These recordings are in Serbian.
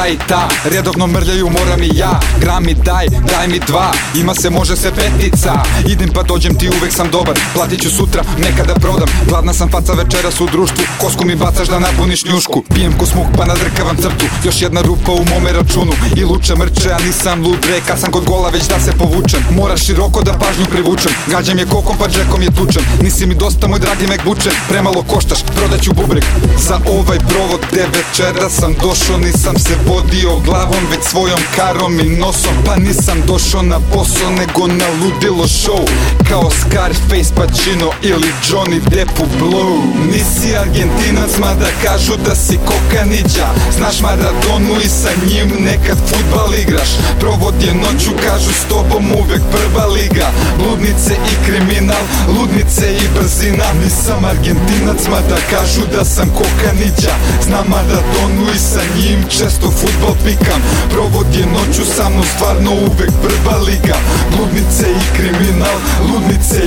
ta i ta Redovno mrljaju moram i ja. Gram mi daj, daj mi dva Ima se može se petica. Idem pa dođem ti uvek sam dobar Platit ću sutra, nekada prodam. Gladna sam faca večeras u društvu Kosku mi bacaš da napuniš njušku. Pijem ko smuk pa nadrkavam crtu Još jedna rupa u mome računu. I luče mrče, a nisam lud Reka sam kod gola već da se povučem. Mora široko da pažnju privučem Gađam je kokom pa džekom je tučem. Nisi mi dosta moj dragi Macbuče Premalo koštaš, prodaću bubreg. Za ovaj provod gde večera sam došao Nisam se vodio glavom već svojom karom i nosom. Pa nisam došao na posao nego na ludilo show. Kao Scarface, Pacino ili Johnny Depp u Blow Nisi Argentinac mada kažu da si kokaniđa Znaš Maradonu i sa njim nekad futbal igraš. Provod je noću kažu s tobom uvek prva liga. Ludnice i kriminal, ludnice i brzina. Nisam Argentinac mada kažu da sam kokaniđa Znam Maradonu i sa njim često futbal pikam Provod je noću sa mnom stvarno uvek prva liga. Ludnice i kriminal, ludnice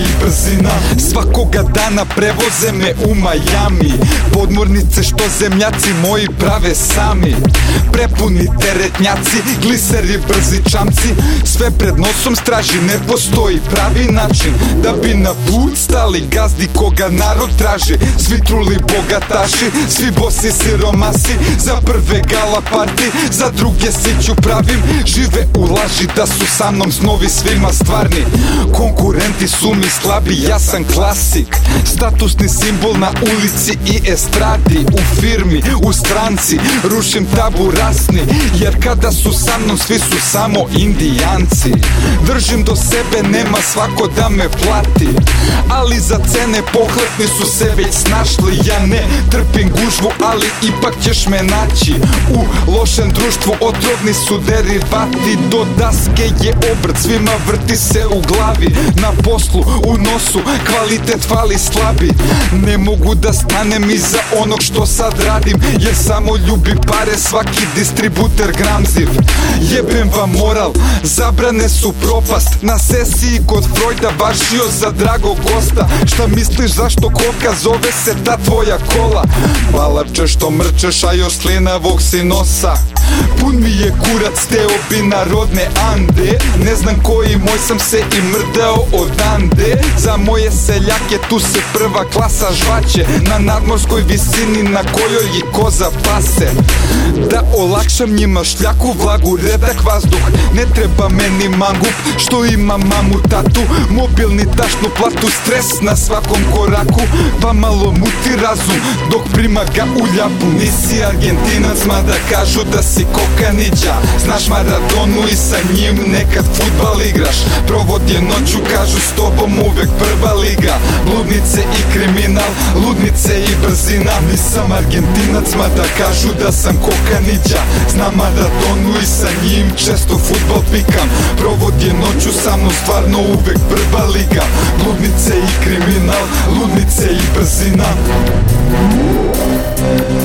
brzina Svakoga dana prevoze me u Miami. Podmornice što zemljaci moji prave sami. Prepuni teretnjaci, gliseri, brzi čamci. Sve pred nosom straži, ne postoji pravi način Da bi na put stali gazdi koga narod traži. Svi truli bogataši, svi bosi siromasi. Za prve gala parti, za druge siću pravim. Žive u laži da su sa mnom snovi svima stvarni. Konkurenti su mi slabi, ja sam klasik. Statusni simbol na ulici i estradi U firmi, u stranci, rušim tabu rasni Jer kada su sa mnom svi su samo indijanci. Držim do sebe, nema svako da me plati. Ali za cene pohlepni su se već snašli. Ja ne trpim gužvu, ali ipak ćeš me naći. U lošem društvu otrovni su derivati. Do daske je obrt, svima vrti se u glavi. Na poslu, u nosu, kvalitet fali slabi. Ne mogu da stanem iza onog što sad radim Jer samo ljubi pare svaki distributer gramziv. Jebem vam moral, zabrane su propast. Na sesiji kod Freuda bašio za drago gosta. Šta misliš zašto koka zove se ta tvoja kola? Palače što mrčeš a još slinavog si nosa Pun mi je kurac teo bi narodne ande. Ne znam koji moj sam se i mrdao odande. Za moje seljake tu se prva klasa žvaće. Na nadmorskoj visini na kojoj je koza pase. Da olakšam njima šljaku, vlagu, redak vazduh. Ne treba meni mangup što ima mamu tatu. Mobilni tašnu platu, stres na svakom koraku. Pa malo muti razum dok prima ga u ljapu. Nisi Argentinac mada kažu da si kokaniđa Znaš Maradonu i sa njim nekad futbal igraš. Provod je noću kažu s tobom uvek прва лига. Лудница и криминал, лудница и брзина. Нисам аргентинац, ма да кажу да сам коканиджа Знам маратону да и са ним често футбол пикам. Провод је ноћу са мно стварно увек прва лига. Лудница и криминал, лудница и брзина. Thank you.